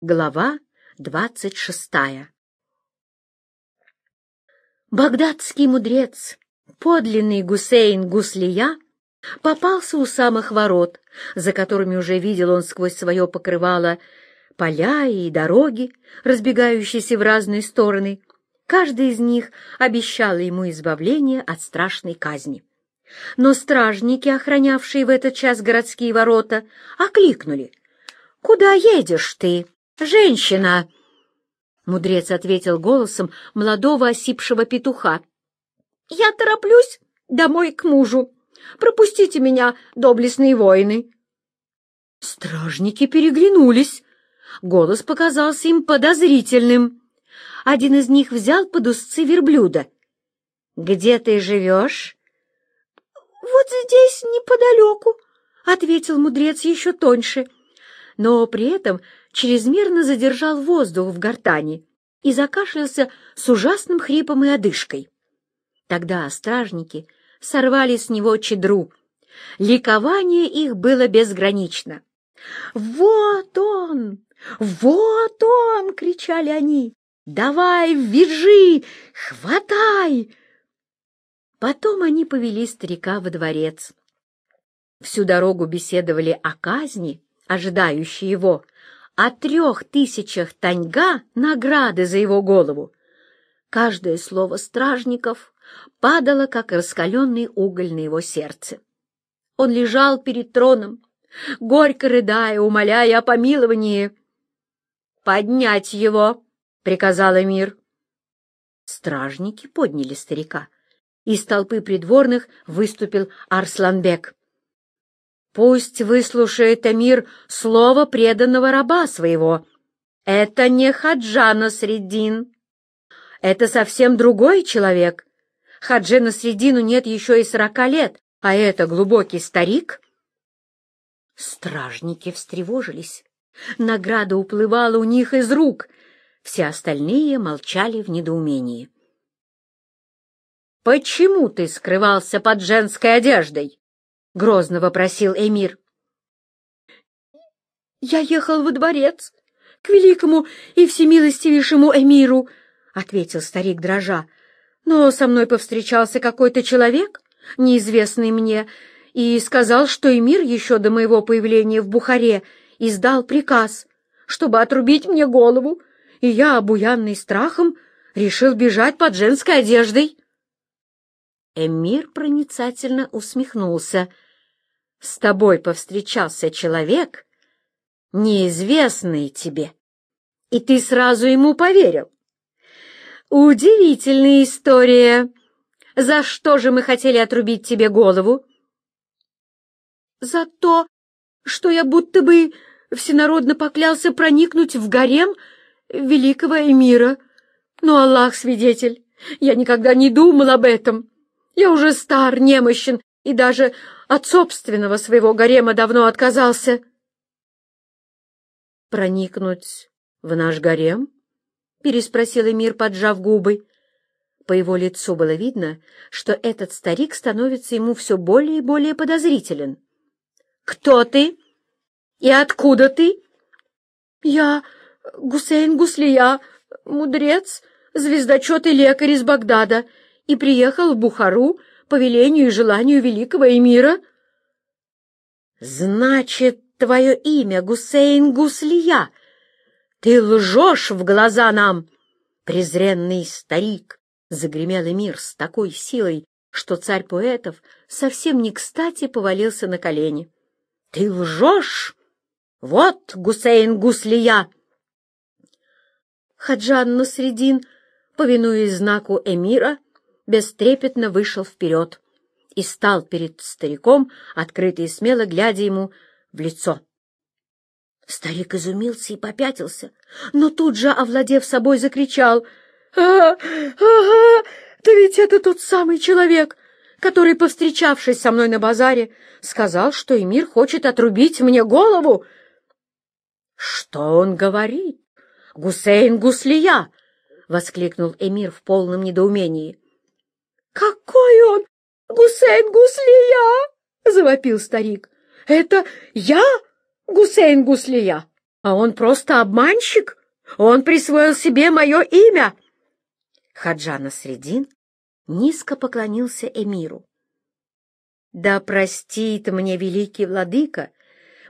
Глава двадцать шестая Багдадский мудрец, подлинный Гусейн Гуслия, попался у самых ворот, за которыми уже видел он сквозь свое покрывало поля и дороги, разбегающиеся в разные стороны. Каждый из них обещал ему избавление от страшной казни. Но стражники, охранявшие в этот час городские ворота, окликнули. «Куда едешь ты?» «Женщина!» Мудрец ответил голосом молодого осипшего петуха. «Я тороплюсь домой к мужу. Пропустите меня, доблестные воины!» Стражники переглянулись. Голос показался им подозрительным. Один из них взял под узцы верблюда. «Где ты живешь?» «Вот здесь, неподалеку», — ответил мудрец еще тоньше, но при этом чрезмерно задержал воздух в гортани и закашлялся с ужасным хрипом и одышкой. Тогда стражники сорвали с него чедру. Ликование их было безгранично. «Вот он! Вот он!» — кричали они. «Давай, вяжи! Хватай!» Потом они повели старика во дворец. Всю дорогу беседовали о казни, ожидающей его, о трех тысячах таньга награды за его голову. Каждое слово стражников падало, как раскаленный уголь на его сердце. Он лежал перед троном, горько рыдая, умоляя о помиловании. «Поднять его!» — приказал эмир. Стражники подняли старика. Из толпы придворных выступил Арсланбек. Пусть выслушает Амир слово преданного раба своего. Это не Хаджана Средин. Это совсем другой человек. Хаджина Средину нет еще и сорока лет, а это глубокий старик. Стражники встревожились. Награда уплывала у них из рук. Все остальные молчали в недоумении. «Почему ты скрывался под женской одеждой?» — грозно вопросил эмир. «Я ехал во дворец, к великому и всемилостивейшему эмиру», — ответил старик дрожа. «Но со мной повстречался какой-то человек, неизвестный мне, и сказал, что эмир еще до моего появления в Бухаре издал приказ, чтобы отрубить мне голову, и я, обуянный страхом, решил бежать под женской одеждой». Эмир проницательно усмехнулся — с тобой повстречался человек, неизвестный тебе, и ты сразу ему поверил. Удивительная история. За что же мы хотели отрубить тебе голову? За то, что я будто бы всенародно поклялся проникнуть в гарем великого эмира. Но Аллах свидетель, я никогда не думал об этом. Я уже стар, немощен и даже от собственного своего гарема давно отказался. «Проникнуть в наш гарем?» — переспросил Эмир, поджав губы. По его лицу было видно, что этот старик становится ему все более и более подозрителен. «Кто ты? И откуда ты?» «Я Гусейн Гуслия, мудрец, звездочет и лекарь из Багдада, и приехал в Бухару по велению и желанию великого эмира. Значит, твое имя Гусейн Гуслия. Ты лжешь в глаза нам, презренный старик, загремел эмир с такой силой, что царь поэтов совсем не кстати повалился на колени. Ты лжешь? Вот Гусейн Гуслия! Хаджан Насредин, повинуясь знаку эмира, бестрепетно вышел вперед и стал перед стариком, открыто и смело глядя ему в лицо. Старик изумился и попятился, но тут же, овладев собой, закричал «А, ага, да ведь это тот самый человек, который, повстречавшись со мной на базаре, сказал, что Эмир хочет отрубить мне голову!» «Что он говорит? Гусейн Гуслия!» — воскликнул Эмир в полном недоумении. «Какой он! Гусейн Гуслия!» — завопил старик. «Это я, Гусейн Гуслия? а он просто обманщик. Он присвоил себе мое имя. Хаджана Средин низко поклонился эмиру. Да простит мне великий владыка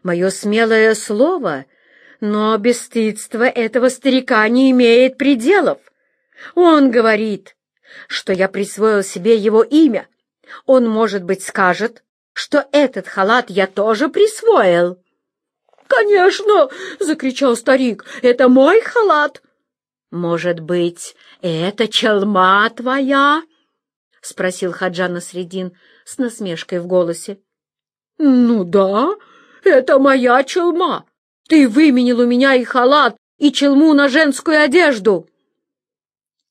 мое смелое слово, но бесстыдство этого старика не имеет пределов. Он говорит, что я присвоил себе его имя. Он, может быть, скажет, что этот халат я тоже присвоил. «Конечно!» — закричал старик. «Это мой халат!» «Может быть, это челма твоя?» — спросил Хаджана Средин с насмешкой в голосе. «Ну да, это моя челма. Ты выменил у меня и халат, и челму на женскую одежду».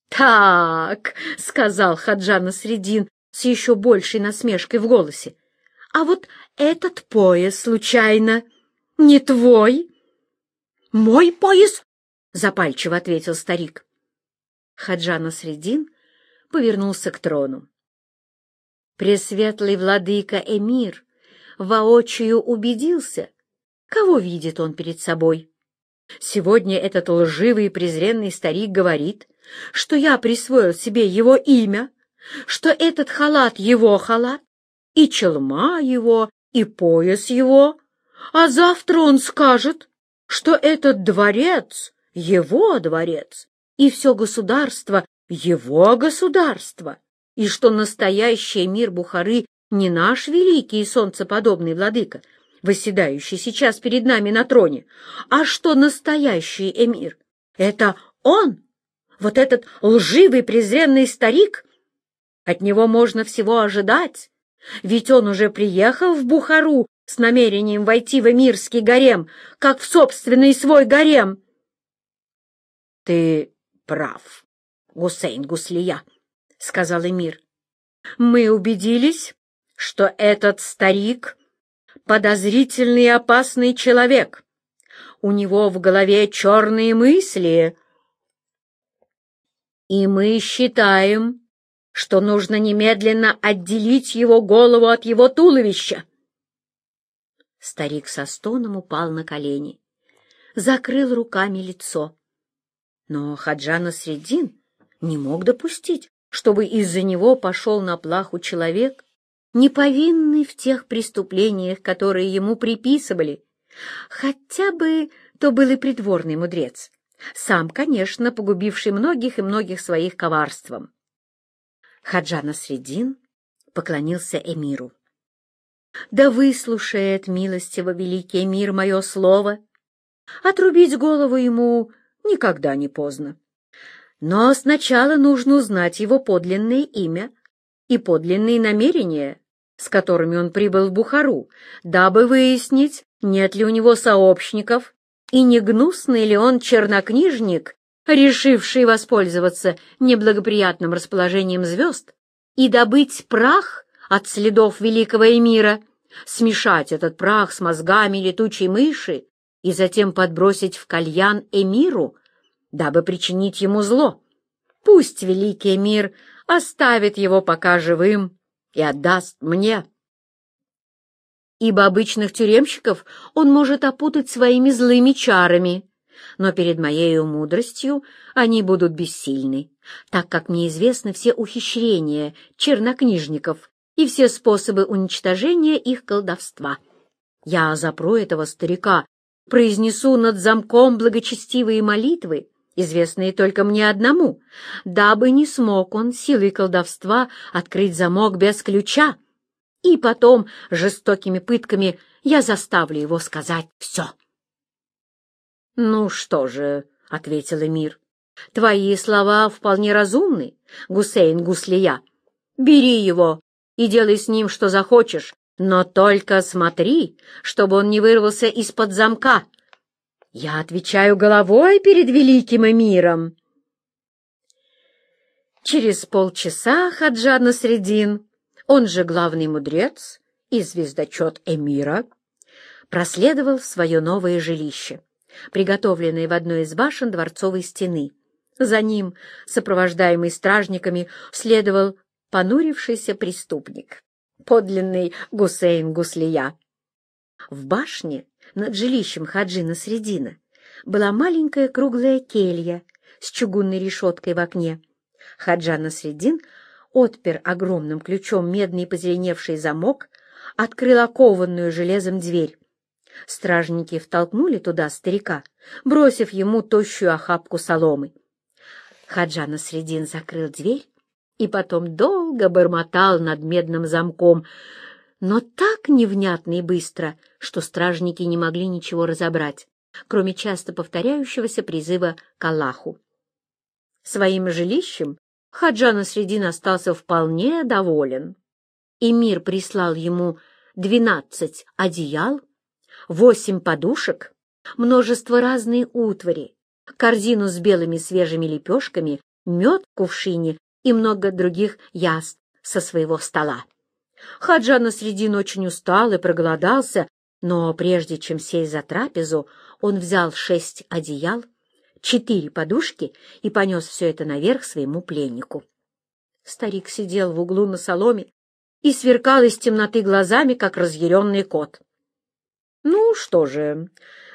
«Так», — сказал Хаджана Средин с еще большей насмешкой в голосе, «а вот этот пояс, случайно, не твой?» «Мой пояс?» — запальчиво ответил старик. Хаджана Средин повернулся к трону. Пресветлый владыка Эмир воочию убедился, кого видит он перед собой. Сегодня этот лживый и презренный старик говорит, что я присвоил себе его имя, что этот халат его халат, и челма его, и пояс его, а завтра он скажет, что этот дворец — его дворец, и все государство — его государство, и что настоящий мир Бухары не наш великий и солнцеподобный владыка, восседающий сейчас перед нами на троне, а что настоящий эмир — это он, вот этот лживый презренный старик. От него можно всего ожидать, ведь он уже приехал в Бухару с намерением войти в эмирский гарем, как в собственный свой гарем. — Ты прав, Гусейн Гуслия, — сказал эмир. — Мы убедились, что этот старик — подозрительный и опасный человек. У него в голове черные мысли. И мы считаем, что нужно немедленно отделить его голову от его туловища. Старик со стоном упал на колени, закрыл руками лицо. Но Хаджана Средин не мог допустить, чтобы из-за него пошел на плаху человек, не повинный в тех преступлениях, которые ему приписывали. Хотя бы то был и придворный мудрец, сам, конечно, погубивший многих и многих своих коварством. Хаджана Средин поклонился эмиру. «Да выслушает, милостиво великий мир, мое слово. Отрубить голову ему никогда не поздно. Но сначала нужно узнать его подлинное имя и подлинные намерения, с которыми он прибыл в Бухару, дабы выяснить, нет ли у него сообщников и не гнусный ли он чернокнижник, решивший воспользоваться неблагоприятным расположением звезд и добыть прах от следов великого эмира, смешать этот прах с мозгами летучей мыши и затем подбросить в кальян эмиру, дабы причинить ему зло. Пусть великий мир оставит его пока живым и отдаст мне. Ибо обычных тюремщиков он может опутать своими злыми чарами, но перед моею мудростью они будут бессильны, так как мне известны все ухищрения чернокнижников и все способы уничтожения их колдовства. Я запру этого старика, произнесу над замком благочестивые молитвы, известные только мне одному, дабы не смог он силой колдовства открыть замок без ключа. И потом жестокими пытками я заставлю его сказать все. — Ну что же, — ответил Эмир, — твои слова вполне разумны, Гусейн Гуслия. Бери его и делай с ним, что захочешь, но только смотри, чтобы он не вырвался из-под замка. Я отвечаю головой перед великим эмиром. Через полчаса Хаджа Насредин, он же главный мудрец и звездочет эмира, проследовал в свое новое жилище, приготовленное в одной из башен дворцовой стены. За ним, сопровождаемый стражниками, следовал понурившийся преступник, подлинный Гусейн Гуслия. В башне над жилищем Хаджина Средина была маленькая круглая келья с чугунной решеткой в окне. Хаджа Насреддин отпер огромным ключом медный позеленевший замок, открыл окованную железом дверь. Стражники втолкнули туда старика, бросив ему тощую охапку соломы. Хаджа Насреддин закрыл дверь и потом долго бормотал над медным замком, но так невнятно и быстро, что стражники не могли ничего разобрать, кроме часто повторяющегося призыва к Аллаху. Своим жилищем Хаджа Насреддин остался вполне доволен. Эмир прислал ему двенадцать одеял, восемь подушек, множество разной утвари, корзину с белыми свежими лепешками, мед в кувшине и много других яств со своего стола. Хаджа Насредин очень устал и проголодался, но прежде чем сесть за трапезу, он взял шесть одеял, четыре подушки и понес все это наверх своему пленнику. Старик сидел в углу на соломе и сверкал из темноты глазами, как разъяренный кот. — Ну что же,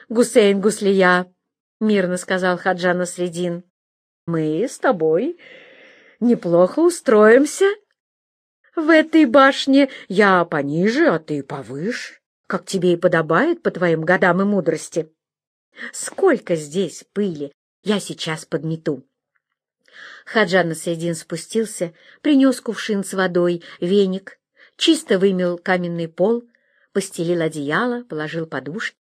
Гусейн Гуслия, — мирно сказал Хаджа Насредин, — мы с тобой неплохо устроимся. В этой башне я пониже, а ты повыше, как тебе и подобает по твоим годам и мудрости. Сколько здесь пыли, я сейчас подмету. Хаджан Насредин спустился, принес кувшин с водой, веник, чисто вымел каменный пол, постелил одеяло, положил подушки,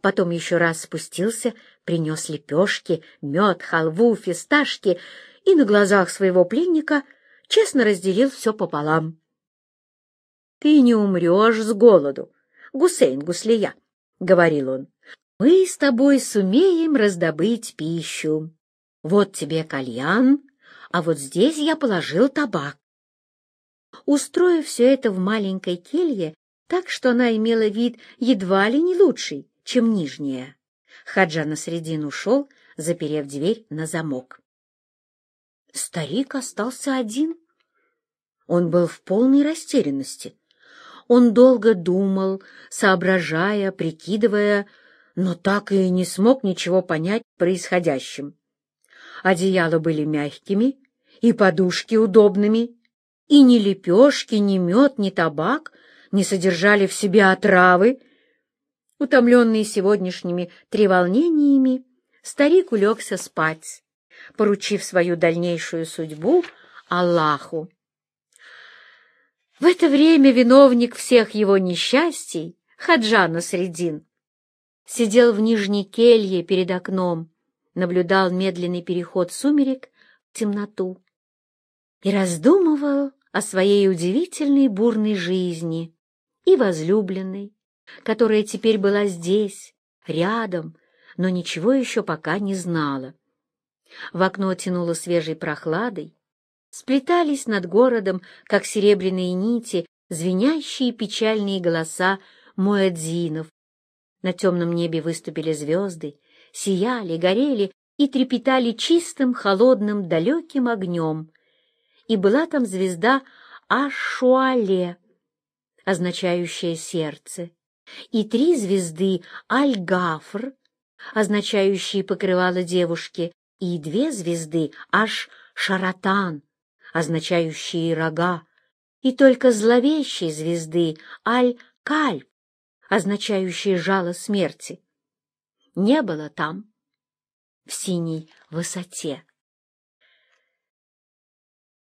потом еще раз спустился, принес лепешки, мед, халву, фисташки и на глазах своего пленника честно разделил все пополам. — Ты не умрешь с голоду, Гусейн Гуслия, — говорил он. — Мы с тобой сумеем раздобыть пищу. Вот тебе кальян, а вот здесь я положил табак. Устроив все это в маленькой келье, так что она имела вид едва ли не лучший, чем нижняя, Хаджа на средин ушел, заперев дверь на замок. Старик остался один. Он был в полной растерянности. Он долго думал, соображая, прикидывая, но так и не смог ничего понять происходящим. Одеяла были мягкими и подушки удобными, и ни лепешки, ни мед, ни табак не содержали в себе отравы. Утомленный сегодняшними треволнениями, старик улегся спать поручив свою дальнейшую судьбу Аллаху. В это время виновник всех его несчастий, Хаджана Средин, сидел в нижней келье перед окном, наблюдал медленный переход сумерек в темноту и раздумывал о своей удивительной бурной жизни и возлюбленной, которая теперь была здесь, рядом, но ничего еще пока не знала. В окно тянуло свежей прохладой, сплетались над городом, как серебряные нити, звенящие печальные голоса муэдзинов. На темном небе выступили звезды, сияли, горели и трепетали чистым, холодным, далеким огнем. И была там звезда Ашуале, означающая сердце, и три звезды Аль-Гафр, означающие покрывало девушки, и две звезды аж шаратан, означающие рога, и только зловещей звезды Аль-Кальп, означающие жало смерти. Не было там, в синей высоте.